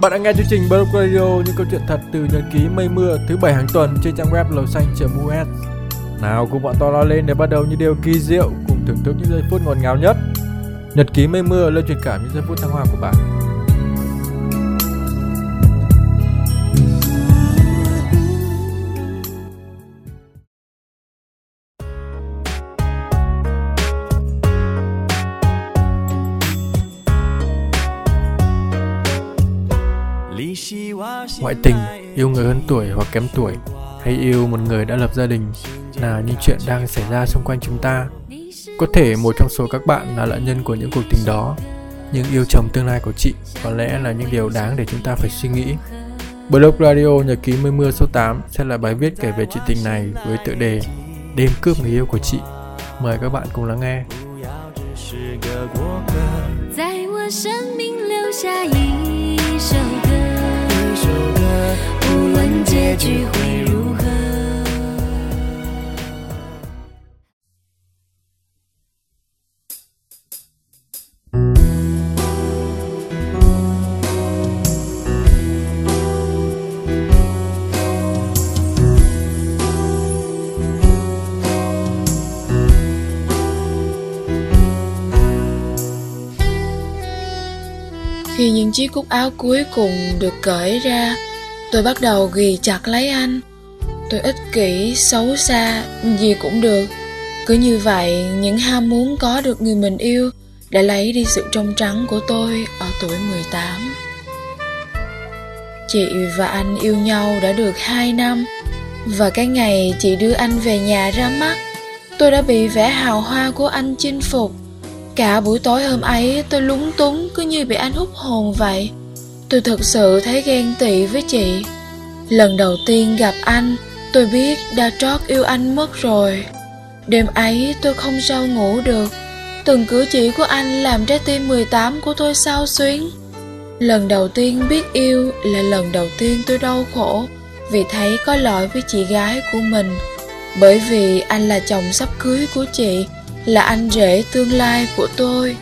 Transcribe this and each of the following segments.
Bạn đã nghe chương trình Blog Radio, những câu chuyện thật từ nhật ký mây mưa thứ bảy hàng tuần trên trang web lầu xanh.us. Nào, cùng bọn to lo lên để bắt đầu những điều kỳ diệu, cùng thưởng thức những giây phút ngọt ngào nhất. Nhật ký mây mưa lời truyền cảm những giây phút thăng hoa của bạn. Ngoại tình, yêu người hơn tuổi hoặc kém tuổi hay yêu một người đã lập gia đình là những chuyện đang xảy ra xung quanh chúng ta. Có thể một trong số các bạn là nạn nhân của những cuộc tình đó, nhưng yêu chồng tương lai của chị có lẽ là những điều đáng để chúng ta phải suy nghĩ. Blog Radio Nhật ký mây mưa số 8 sẽ là bài viết kể về chuyện tình này với tựa đề Đêm cướp người yêu của chị. Mời các bạn cùng lắng nghe. 在我生命留下一首无论 结局会如何。Khi những chiếc cúc áo cuối cùng được cởi ra Tôi bắt đầu ghi chặt lấy anh. Tôi ích kỷ, xấu xa, gì cũng được. Cứ như vậy, những ham muốn có được người mình yêu Đã lấy đi sự trong trắng của tôi ở tuổi 18 Chị và anh yêu nhau đã được 2 năm Và cái ngày chị đưa anh về nhà ra mắt Tôi đã bị vẻ hào hoa của anh chinh phục. Cả buổi tối hôm ấy tôi lúng túng cứ như bị anh hút hồn vậy. Tôi thực sự thấy ghen tị với chị. Lần đầu tiên gặp anh, Tôi biết đã trót yêu anh mất rồi. Đêm ấy tôi không sao ngủ được. Từng cử chỉ của anh làm trái tim 18 của tôi sao xuyến. Lần đầu tiên biết yêu là lần đầu tiên tôi đau khổ Vì thấy có lỗi với chị gái của mình. Bởi vì anh là chồng sắp cưới của chị, Là anh rể tương lai của tôi.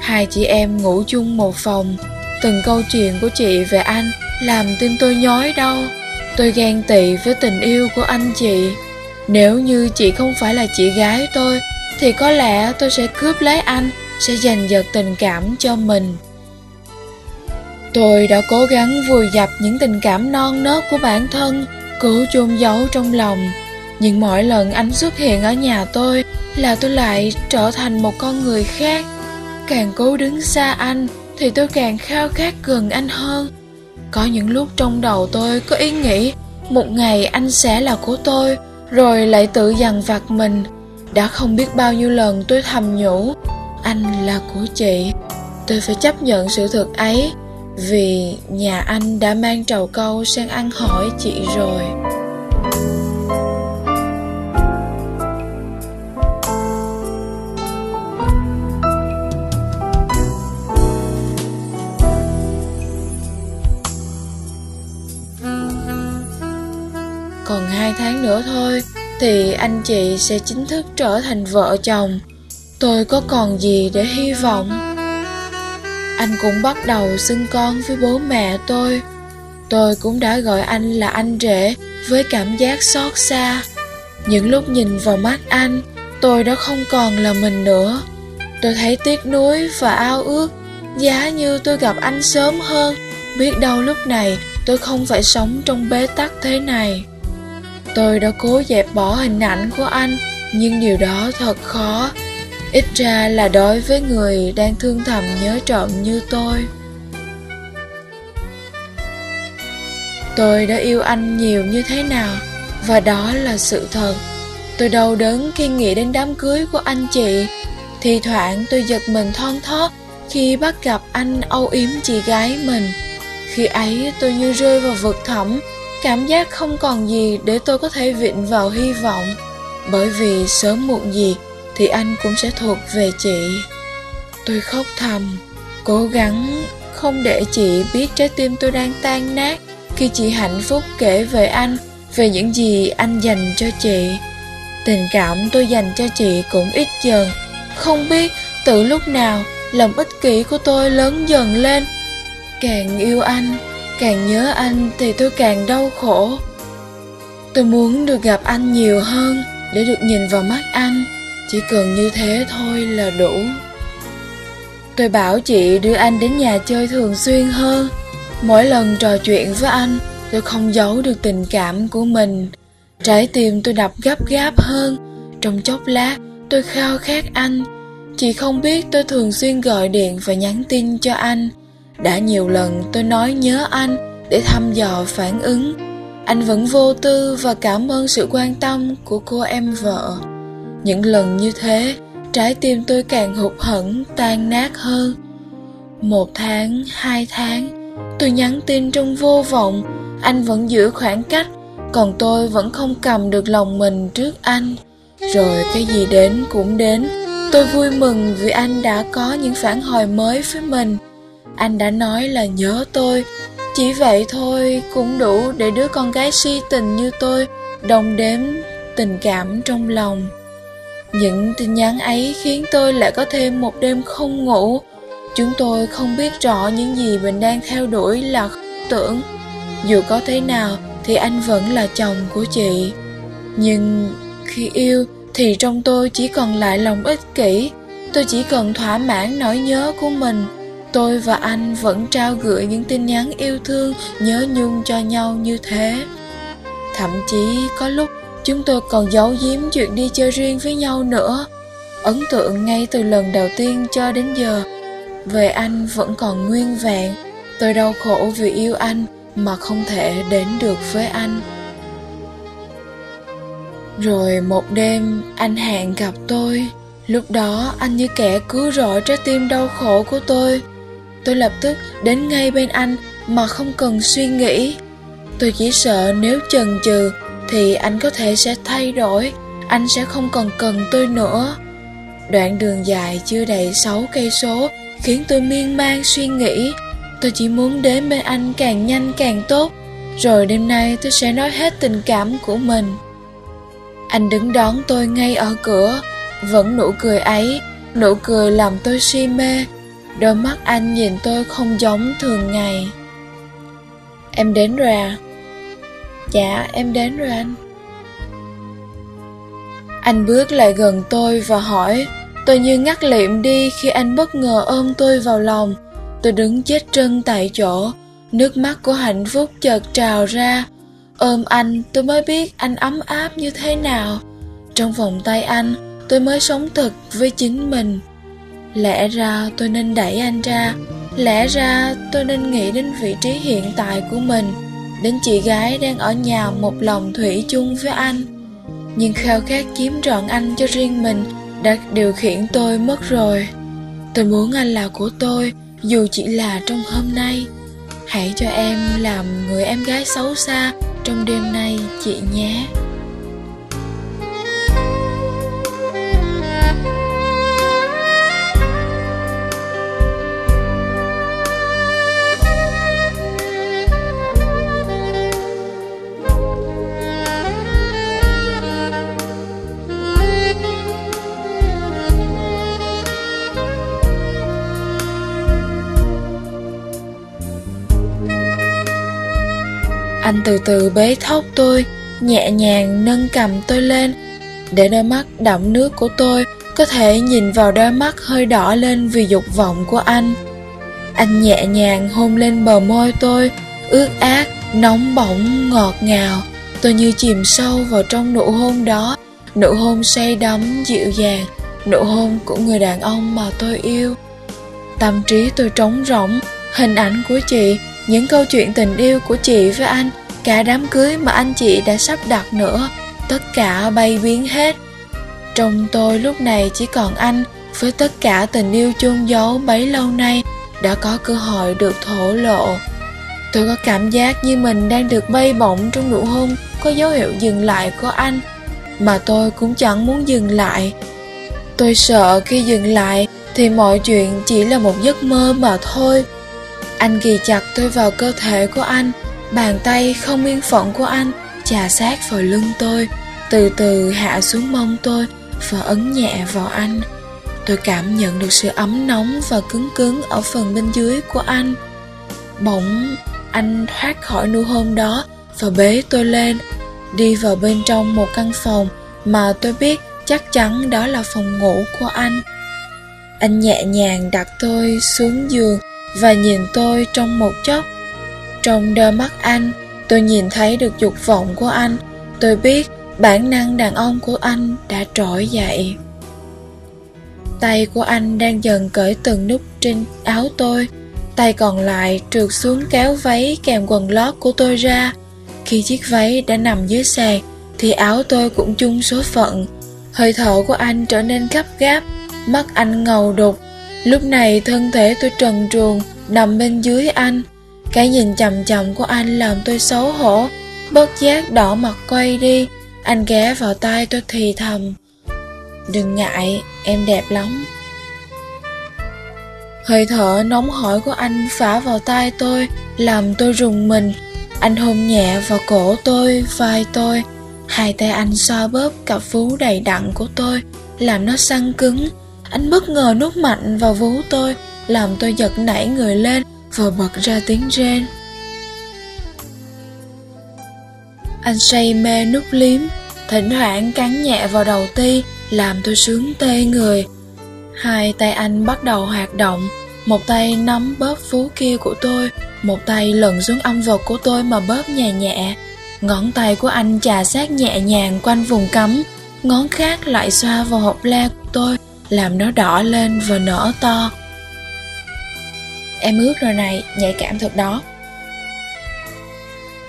Hai chị em ngủ chung một phòng Từng câu chuyện của chị về anh làm tim tôi nhói đau. Tôi ghen tị với tình yêu của anh chị. Nếu như chị không phải là chị gái tôi, thì có lẽ tôi sẽ cướp lấy anh, sẽ giành giật tình cảm cho mình. Tôi đã cố gắng vùi dập những tình cảm non nớt của bản thân, cố chôn giấu trong lòng. Nhưng mỗi lần anh xuất hiện ở nhà tôi là tôi lại trở thành một con người khác. Càng cố đứng xa anh, thì tôi càng khao khát gần anh hơn. Có những lúc trong đầu tôi có ý nghĩ, một ngày anh sẽ là của tôi, rồi lại tự dằn vặt mình. Đã không biết bao nhiêu lần tôi thầm nhủ, anh là của chị. Tôi phải chấp nhận sự thật ấy, vì nhà anh đã mang trầu câu sang ăn hỏi chị rồi. Hai tháng nữa thôi, thì anh chị sẽ chính thức trở thành vợ chồng. Tôi có còn gì để hy vọng? Anh cũng bắt đầu xưng con với bố mẹ tôi. Tôi cũng đã gọi anh là anh rể với cảm giác xót xa. Những lúc nhìn vào mắt anh, tôi đã không còn là mình nữa. Tôi thấy tiếc nuối và ao ước, giá như tôi gặp anh sớm hơn. Biết đâu lúc này tôi không phải sống trong bế tắc thế này. Tôi đã cố dẹp bỏ hình ảnh của anh, nhưng điều đó thật khó. Ít ra là đối với người đang thương thầm nhớ trộm như tôi. Tôi đã yêu anh nhiều như thế nào, và đó là sự thật. Tôi đau đớn khi nghĩ đến đám cưới của anh chị. Thì thoảng tôi giật mình thon thót khi bắt gặp anh âu yếm chị gái mình. Khi ấy tôi như rơi vào vực thẳm cảm giác không còn gì để tôi có thể vịn vào hy vọng. Bởi vì sớm muộn gì thì anh cũng sẽ thuộc về chị. Tôi khóc thầm, cố gắng không để chị biết trái tim tôi đang tan nát khi chị hạnh phúc kể về anh, về những gì anh dành cho chị. Tình cảm tôi dành cho chị cũng ít dần. Không biết từ lúc nào, lòng ích kỷ của tôi lớn dần lên. Càng yêu anh càng nhớ anh thì tôi càng đau khổ. Tôi muốn được gặp anh nhiều hơn để được nhìn vào mắt anh. Chỉ cần như thế thôi là đủ. Tôi bảo chị đưa anh đến nhà chơi thường xuyên hơn. Mỗi lần trò chuyện với anh, tôi không giấu được tình cảm của mình. Trái tim tôi đập gấp gáp hơn. Trong chốc lát, tôi khao khát anh. Chị không biết tôi thường xuyên gọi điện và nhắn tin cho anh đã nhiều lần tôi nói nhớ anh để thăm dò phản ứng. Anh vẫn vô tư và cảm ơn sự quan tâm của cô em vợ. Những lần như thế, trái tim tôi càng hụt hẫng, tan nát hơn. Một tháng, hai tháng, tôi nhắn tin trong vô vọng. Anh vẫn giữ khoảng cách, còn tôi vẫn không cầm được lòng mình trước anh. Rồi cái gì đến cũng đến. Tôi vui mừng vì anh đã có những phản hồi mới với mình anh đã nói là nhớ tôi. Chỉ vậy thôi, cũng đủ để đứa con gái si tình như tôi đồng đếm tình cảm trong lòng. Những tin nhắn ấy khiến tôi lại có thêm một đêm không ngủ. Chúng tôi không biết rõ những gì mình đang theo đuổi là tưởng. Dù có thế nào thì anh vẫn là chồng của chị. Nhưng khi yêu thì trong tôi chỉ còn lại lòng ích kỷ. Tôi chỉ cần thỏa mãn nỗi nhớ của mình tôi và anh vẫn trao gửi những tin nhắn yêu thương, nhớ nhung cho nhau như thế. Thậm chí có lúc chúng tôi còn giấu giếm chuyện đi chơi riêng với nhau nữa. Ấn tượng ngay từ lần đầu tiên cho đến giờ, về anh vẫn còn nguyên vẹn. Tôi đau khổ vì yêu anh mà không thể đến được với anh. Rồi một đêm, anh hẹn gặp tôi. Lúc đó, anh như kẻ cứu rỗi trái tim đau khổ của tôi tôi lập tức đến ngay bên anh mà không cần suy nghĩ. Tôi chỉ sợ nếu chần chừ thì anh có thể sẽ thay đổi. Anh sẽ không còn cần tôi nữa. Đoạn đường dài chưa đầy sáu cây số khiến tôi miên man suy nghĩ. Tôi chỉ muốn đến bên anh càng nhanh càng tốt, rồi đêm nay tôi sẽ nói hết tình cảm của mình. Anh đứng đón tôi ngay ở cửa, vẫn nụ cười ấy, nụ cười làm tôi si mê đôi mắt anh nhìn tôi không giống thường ngày. Em đến rồi à? Dạ em đến rồi anh. Anh bước lại gần tôi và hỏi, tôi như ngắt liệm đi khi anh bất ngờ ôm tôi vào lòng. Tôi đứng chết chân tại chỗ, nước mắt của hạnh phúc chợt trào ra. Ôm anh, tôi mới biết anh ấm áp như thế nào. Trong vòng tay anh, tôi mới sống thật với chính mình lẽ ra tôi nên đẩy anh ra. Lẽ ra tôi nên nghĩ đến vị trí hiện tại của mình, đến chị gái đang ở nhà một lòng thủy chung với anh. Nhưng khao khát chiếm trọn anh cho riêng mình đã điều khiển tôi mất rồi. Tôi muốn anh là của tôi, dù chỉ là trong hôm nay. Hãy cho em làm người em gái xấu xa trong đêm nay, chị nhé. Từ từ bế thốc tôi, nhẹ nhàng nâng cầm tôi lên, để đôi mắt đậm nước của tôi có thể nhìn vào đôi mắt hơi đỏ lên vì dục vọng của anh. Anh nhẹ nhàng hôn lên bờ môi tôi, ướt át, nóng bỏng, ngọt ngào. Tôi như chìm sâu vào trong nụ hôn đó, nụ hôn say đắm, dịu dàng, nụ hôn của người đàn ông mà tôi yêu. Tâm trí tôi trống rỗng, hình ảnh của chị những câu chuyện tình yêu của chị với anh cả đám cưới mà anh chị đã sắp đặt nữa. Tất cả bay biến hết. Trong tôi lúc này chỉ còn anh với tất cả tình yêu chôn giấu bấy lâu nay đã có cơ hội được thổ lộ. Tôi có cảm giác như mình đang được bay bổng trong nụ hôn, có dấu hiệu dừng lại của anh, mà tôi cũng chẳng muốn dừng lại. Tôi sợ khi dừng lại thì mọi chuyện chỉ là một giấc mơ mà thôi. Anh ghi chặt tôi vào cơ thể của anh bàn tay không yên phận của anh chà sát vào lưng tôi từ từ hạ xuống mông tôi và ấn nhẹ vào anh tôi cảm nhận được sự ấm nóng và cứng cứng ở phần bên dưới của anh Bỗng anh thoát khỏi nụ hôn đó và bế tôi lên, đi vào bên trong một căn phòng mà tôi biết chắc chắn đó là phòng ngủ của anh. Anh nhẹ nhàng đặt tôi xuống giường và nhìn tôi trong một chốc. Trong đôi mắt anh, tôi nhìn thấy được dục vọng của anh. Tôi biết bản năng đàn ông của anh đã trỗi dậy. Tay của anh đang dần cởi từng nút trên áo tôi. Tay còn lại trượt xuống kéo váy kèm quần lót của tôi ra. Khi chiếc váy đã nằm dưới sàn Thì áo tôi cũng chung số phận. Hơi thở của anh trở nên gấp gáp Mắt anh ngầu đục. Lúc này thân thể tôi trần truồng Nằm bên dưới anh. Cái nhìn chầm chầm của anh làm tôi xấu hổ. Bất giác đỏ mặt quay đi. Anh ghé vào tai tôi thì thầm. Đừng ngại, em đẹp lắm. Hơi thở nóng hổi của anh phả vào tai tôi Làm tôi rùng mình. Anh hôn nhẹ vào cổ tôi, vai tôi. Hai tay anh xoa bóp cặp vú đầy đặn của tôi Làm nó săn cứng. Anh bất ngờ nút mạnh vào vú tôi Làm tôi giật nảy người lên. Và bật ra tiếng rên Anh say mê nút liếm Thỉnh thoảng cắn nhẹ vào đầu ti Làm tôi sướng tê người Hai tay anh bắt đầu hoạt động, một tay nắm bóp vú kia của tôi, một tay lần xuống âm vật của tôi mà bóp nhẹ nhẹ. Ngón tay của anh chà sát nhẹ nhàng quanh vùng cấm, ngón khác lại xoa vào hộp la của tôi, làm nó đỏ lên và nở to. Em ước rồi này, nhạy cảm thật đó.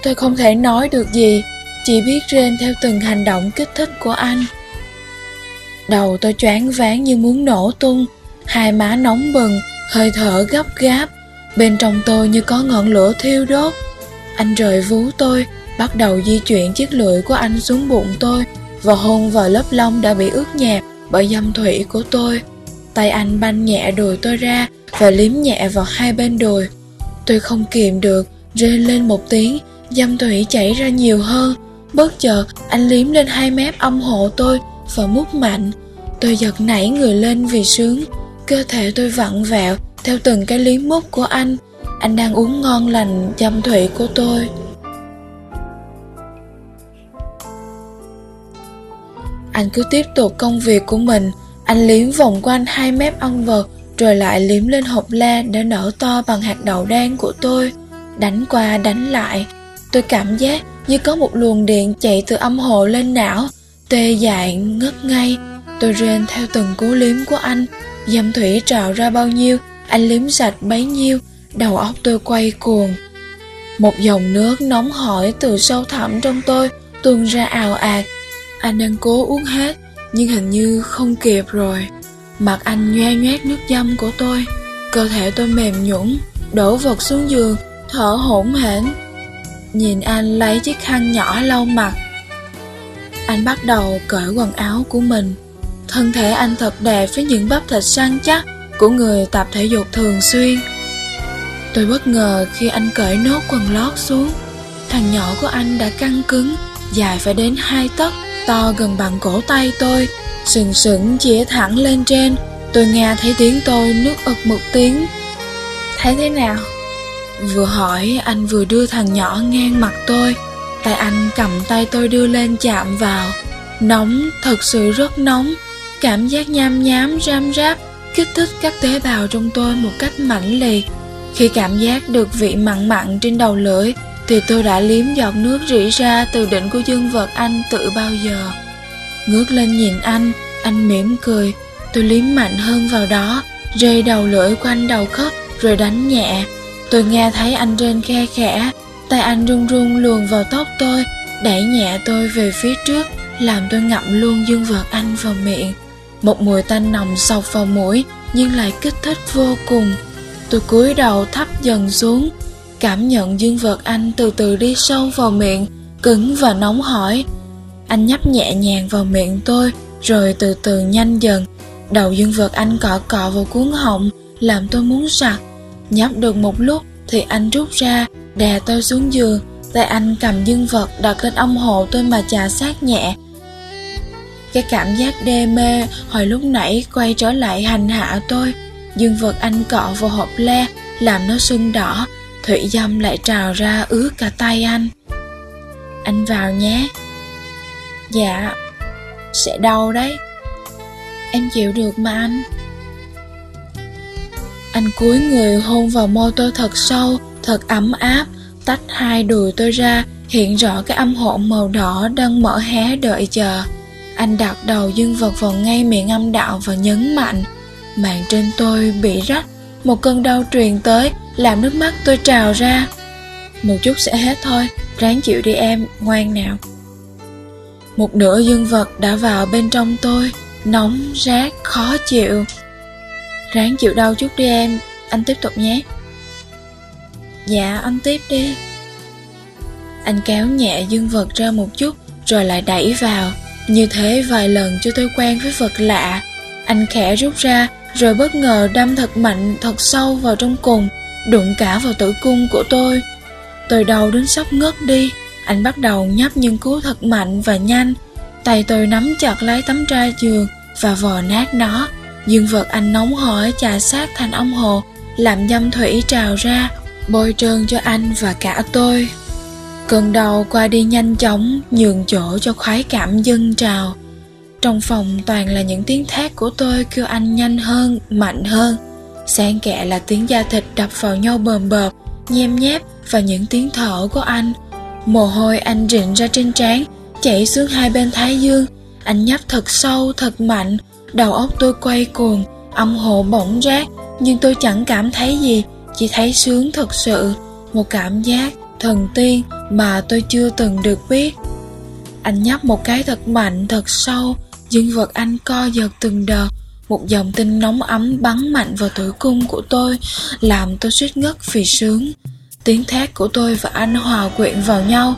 Tôi không thể nói được gì, chỉ biết rên theo từng hành động kích thích của anh. Đầu tôi choáng váng như muốn nổ tung, hai má nóng bừng, hơi thở gấp gáp, bên trong tôi như có ngọn lửa thiêu đốt. Anh rời vú tôi, bắt đầu di chuyển chiếc lưỡi của anh xuống bụng tôi và hôn vào lớp lông đã bị ướt nhẹp bởi dâm thủy của tôi. Tay anh banh nhẹ đùi tôi ra và liếm nhẹ vào hai bên đùi. Tôi không kiềm được, rên lên một tiếng, dâm thủy chảy ra nhiều hơn. Bất chợt, anh liếm lên hai mép ông hộ tôi và mút mạnh. Tôi giật nảy người lên vì sướng, cơ thể tôi vặn vẹo theo từng cái liếm mút của anh. Anh đang uống ngon lành dâm thủy của tôi. Anh cứ tiếp tục công việc của mình, anh liếm vòng quanh hai mép ong vật rồi lại liếm lên hộp la đã nở to bằng hạt đậu đen của tôi. Đánh qua đánh lại, tôi cảm giác như có một luồng điện chạy từ âm hộ lên não, tê dại ngất ngay tôi rên theo từng cú liếm của anh. Dâm thủy trào ra bao nhiêu anh liếm sạch bấy nhiêu. Đầu óc tôi quay cuồng. Một dòng nước nóng hổi từ sâu thẳm trong tôi tuôn ra ào ạt. Anh đang cố uống hết nhưng hình như không kịp rồi mặt anh nhoe nhoét nước dâm của tôi. Cơ thể tôi mềm nhũn, đổ vật xuống giường, thở hổn hển. Nhìn anh lấy chiếc khăn nhỏ lau mặt. Anh bắt đầu cởi quần áo của mình. Thân thể anh thật đẹp với những bắp thịt săn chắc của người tập thể dục thường xuyên. Tôi bất ngờ khi anh cởi nốt quần lót xuống. Thằng nhỏ của anh đã căng cứng, dài phải đến hai tấc to gần bằng cổ tay tôi, sừng sững chĩa thẳng lên trên. Tôi nghe thấy tiếng tôi nước ực một tiếng. Thấy thế nào? Vừa hỏi, anh vừa đưa thằng nhỏ ngang mặt tôi. Tay anh cầm tay tôi đưa lên chạm vào. Nóng, thật sự rất nóng. Cảm giác nham nhám, ram ráp, kích thích các tế bào trong tôi một cách mãnh liệt. Khi cảm giác được vị mặn mặn trên đầu lưỡi thì tôi đã liếm giọt nước rỉ ra từ đỉnh của dương vật anh tự bao giờ. Ngước lên nhìn anh anh mỉm cười. Tôi liếm mạnh hơn vào đó, rơi đầu lưỡi quanh đầu khớp, rồi đánh nhẹ. Tôi nghe thấy anh rên khe khẽ, tay anh run run luồn vào tóc tôi, đẩy nhẹ tôi về phía trước, làm tôi ngậm luôn dương vật anh vào miệng. Một mùi tanh nồng sộc vào mũi, nhưng lại kích thích vô cùng. Tôi cúi đầu thấp dần xuống cảm nhận dương vật anh từ từ đi sâu vào miệng, cứng và nóng hỏi. Anh nhấp nhẹ nhàng vào miệng tôi, rồi từ từ nhanh dần. Đầu dương vật anh cọ cọ vào cuốn họng, làm tôi muốn sặc. Nhấp được một lúc thì anh rút ra, đè tôi xuống giường. Tay anh cầm dương vật đặt lên ông hộ tôi mà chà sát nhẹ. Cái cảm giác đê mê hồi lúc nãy quay trở lại hành hạ tôi. Dương vật anh cọ vào hộp le, Làm nó sưng đỏ thủy dâm lại trào ra ướt cả tay anh. Anh vào nhé. Dạ sẽ đau đấy. Em chịu được mà anh. Anh cúi người hôn vào môi tôi thật sâu, thật ấm áp, tách hai đùi tôi ra, hiện rõ cái âm hộ màu đỏ đang mở hé đợi chờ. Anh đặt đầu dương vật vào ngay miệng âm đạo và nhấn mạnh. Màn trên tôi bị rách, một cơn đau truyền tới làm nước mắt tôi trào ra. Một chút sẽ hết thôi, ráng chịu đi em, ngoan nào. Một nửa dương vật đã vào bên trong tôi, nóng, rát, khó chịu. Ráng chịu đau chút đi em, anh tiếp tục nhé. Dạ anh tiếp đi. Anh kéo nhẹ dương vật ra một chút, rồi lại đẩy vào. Như thế vài lần cho tôi quen với vật lạ. Anh khẽ rút ra, rồi bất ngờ đâm thật mạnh, thật sâu vào trong cùng đụng cả vào tử cung của tôi. Tôi đau đến sắp ngất đi, anh bắt đầu nhấp nhưng cú thật mạnh và nhanh. Tay tôi nắm chặt lấy tấm tra giường và vò nát nó. Dương vật anh nóng hổi chà sát thành ông hồ, làm dâm thủy trào ra, bôi trơn cho anh và cả tôi. Cơn đau qua đi nhanh chóng, nhường chỗ cho khoái cảm dâng trào. Trong phòng toàn là những tiếng thét của tôi kêu anh nhanh hơn, mạnh hơn xen kẽ là tiếng da thịt đập vào nhau bờm bợp, nhem nháp và những tiếng thở của anh. Mồ hôi anh rịn ra trên trán, chảy xuống hai bên thái dương. Anh nhấp thật sâu, thật mạnh. Đầu óc tôi quay cuồng, âm hộ bỗng rát nhưng tôi chẳng cảm thấy gì, chỉ thấy sướng thật sự. Một cảm giác thần tiên mà tôi chưa từng được biết. Anh nhấp một cái thật mạnh, thật sâu, dương vật anh co giật từng đợt một dòng tinh nóng ấm bắn mạnh vào tử cung của tôi làm tôi suýt ngất vì sướng tiếng thét của tôi và anh hòa quyện vào nhau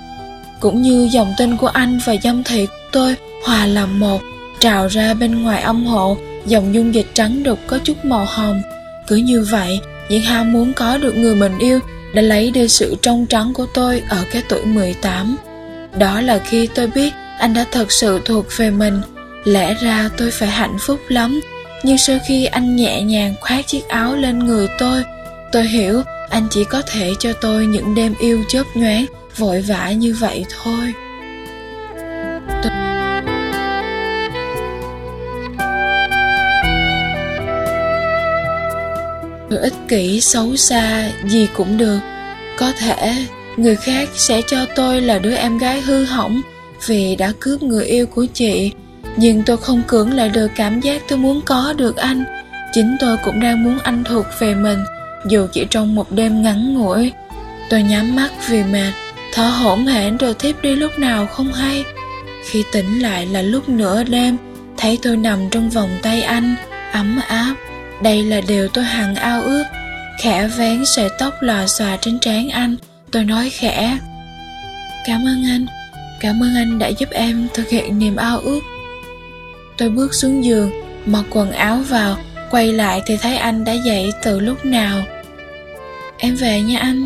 cũng như dòng tinh của anh và dâm thị của tôi hòa làm một trào ra bên ngoài âm hộ dòng dung dịch trắng đục có chút màu hồng cứ như vậy những ham muốn có được người mình yêu đã lấy đi sự trong trắng của tôi ở cái tuổi 18. Đó là khi tôi biết anh đã thật sự thuộc về mình. Lẽ ra tôi phải hạnh phúc lắm, nhưng sau khi anh nhẹ nhàng khoác chiếc áo lên người tôi, tôi hiểu anh chỉ có thể cho tôi những đêm yêu chớp nhoáng, vội vã như vậy thôi. Tôi... Tôi ích kỷ, xấu xa, gì cũng được. Có thể người khác sẽ cho tôi là đứa em gái hư hỏng vì đã cướp người yêu của chị. Nhưng tôi không cưỡng lại được cảm giác tôi muốn có được anh. Chính tôi cũng đang muốn anh thuộc về mình, dù chỉ trong một đêm ngắn ngủi. Tôi nhắm mắt vì mệt, thở hổn hển rồi thiếp đi lúc nào không hay. Khi tỉnh lại là lúc nửa đêm, thấy tôi nằm trong vòng tay anh, ấm áp đây là điều tôi hằng ao ước khẽ vén sợi tóc lòa xòa trên trán anh tôi nói khẽ cảm ơn anh cảm ơn anh đã giúp em thực hiện niềm ao ước tôi bước xuống giường, mặc quần áo vào, quay lại thì thấy anh đã dậy từ lúc nào. Em về nha anh.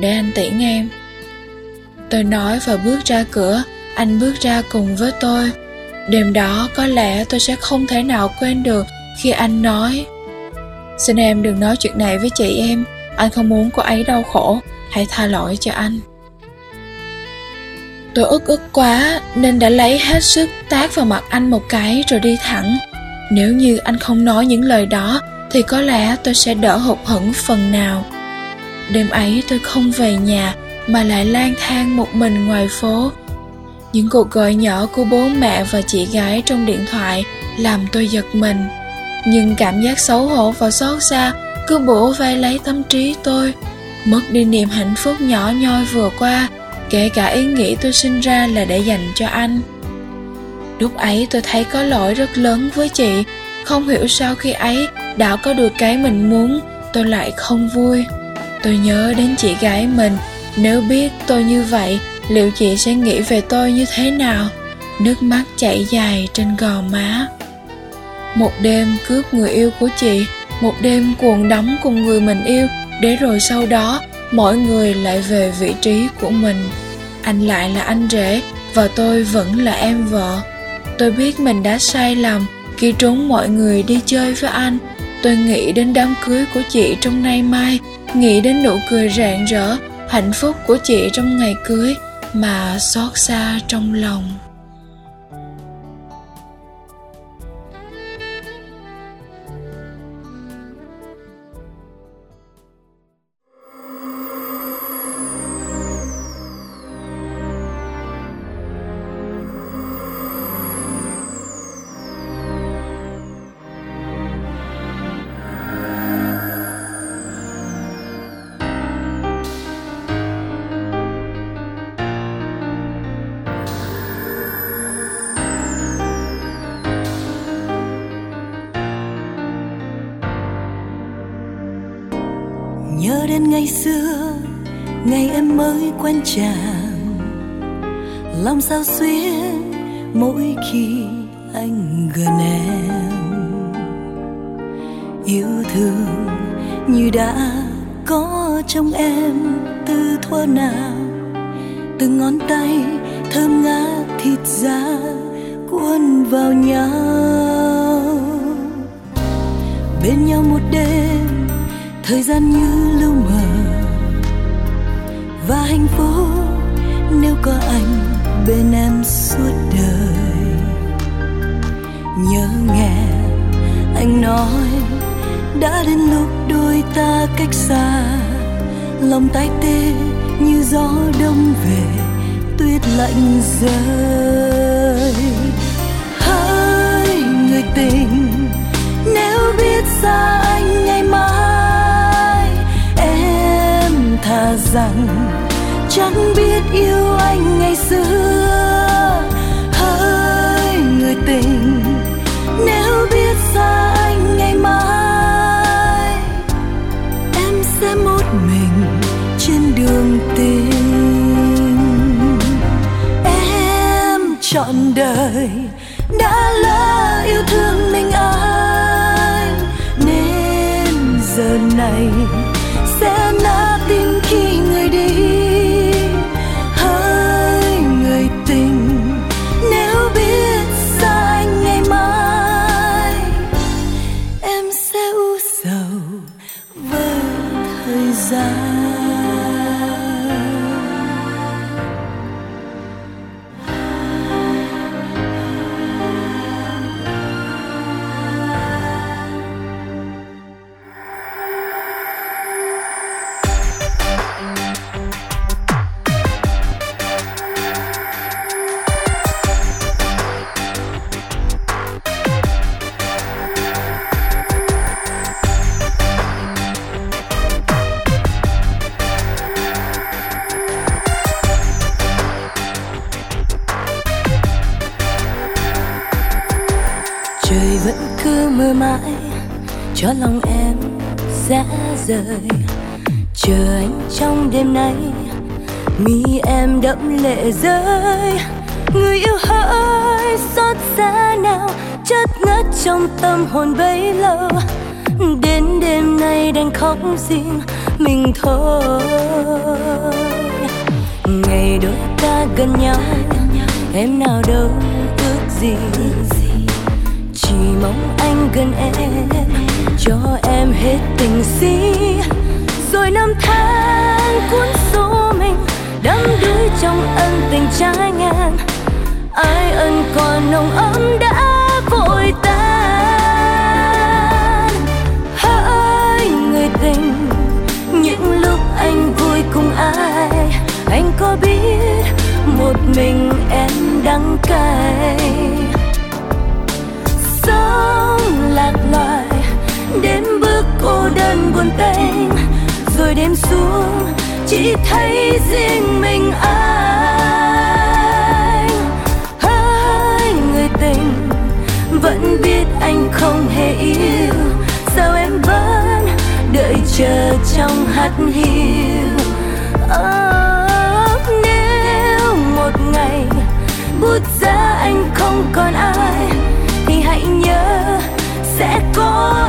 Để anh tiễn em. Tôi nói và bước ra cửa, anh bước ra cùng với tôi. Đêm đó có lẽ tôi sẽ không thể nào quên được khi anh nói, xin em đừng nói chuyện này với chị em, anh không muốn cô ấy đau khổ, hãy tha lỗi cho anh tôi ức ức quá nên đã lấy hết sức tát vào mặt anh một cái rồi đi thẳng. Nếu như anh không nói những lời đó, thì có lẽ tôi sẽ đỡ hụt hẫng phần nào. Đêm ấy tôi không về nhà, mà lại lang thang một mình ngoài phố. Những cuộc gọi nhỏ của bố mẹ và chị gái trong điện thoại làm tôi giật mình. Nhưng cảm giác xấu hổ và xót xa cứ bổ vai lấy tâm trí tôi. Mất đi niềm hạnh phúc nhỏ nhoi vừa qua kể cả ý nghĩ tôi sinh ra là để dành cho anh. Lúc ấy tôi thấy có lỗi rất lớn với chị. Không hiểu sao khi ấy đã có được cái mình muốn, tôi lại không vui. Tôi nhớ đến chị gái mình. Nếu biết tôi như vậy, liệu chị sẽ nghĩ về tôi như thế nào? Nước mắt chảy dài trên gò má. Một đêm cướp người yêu của chị, một đêm cuồng đóng cùng người mình yêu, để rồi sau đó mỗi người lại về vị trí của mình. Anh lại là anh rể, và tôi vẫn là em vợ. Tôi biết mình đã sai lầm khi trốn mọi người đi chơi với anh. Tôi nghĩ đến đám cưới của chị trong nay mai, nghĩ đến nụ cười rạng rỡ, hạnh phúc của chị trong ngày cưới mà xót xa trong lòng. Ngày xưa, ngày em mới quen chàng. Lòng sao xuyến mỗi khi anh gần em. Yêu thương như đã có trong em từ thuở nào. Từng ngón tay thơm ngát thịt da cuốn vào nhau. Bên nhau một đêm, thời gian như lưu mờ và hạnh phúc nếu có anh bên em suốt đời. Nhớ nghe anh nói, đã đến lúc đôi ta cách xa, lòng tay tê như gió đông về, tuyết lạnh rơi. Hỡi người tình, nếu biết xa anh ngày mai, em thà rằng chẳng biết yêu anh ngày xưa. Hỡi người tình nếu biết sao rời. Chờ anh trong đêm nay, mi em đẫm lệ rơi. Người yêu hỡi, xót xa nào, chất ngất trong tâm hồn bấy lâu. Đến đêm nay đành khóc riêng mình thôi. Ngày đôi ta gần nhau, em nào đâu ước gì. Chỉ mong anh gần em, cho em hết tình si rồi năm tháng cuốn số mình đắm đuối trong ân tình trái ngang. Ai ân còn nồng ấm đã vội tan. Hỡi người tình, những lúc anh vui cùng ai? Anh có biết một mình em đắng cay? Sống lạc loài đến bước cô đơn buồn tênh rồi đêm xuống chỉ thấy riêng mình anh. Hai người tình vẫn biết anh không hề yêu. Sao em vẫn đợi chờ trong hắt hiu? Oh, nếu một ngày bút ra anh không còn ai thì hãy nhớ sẽ có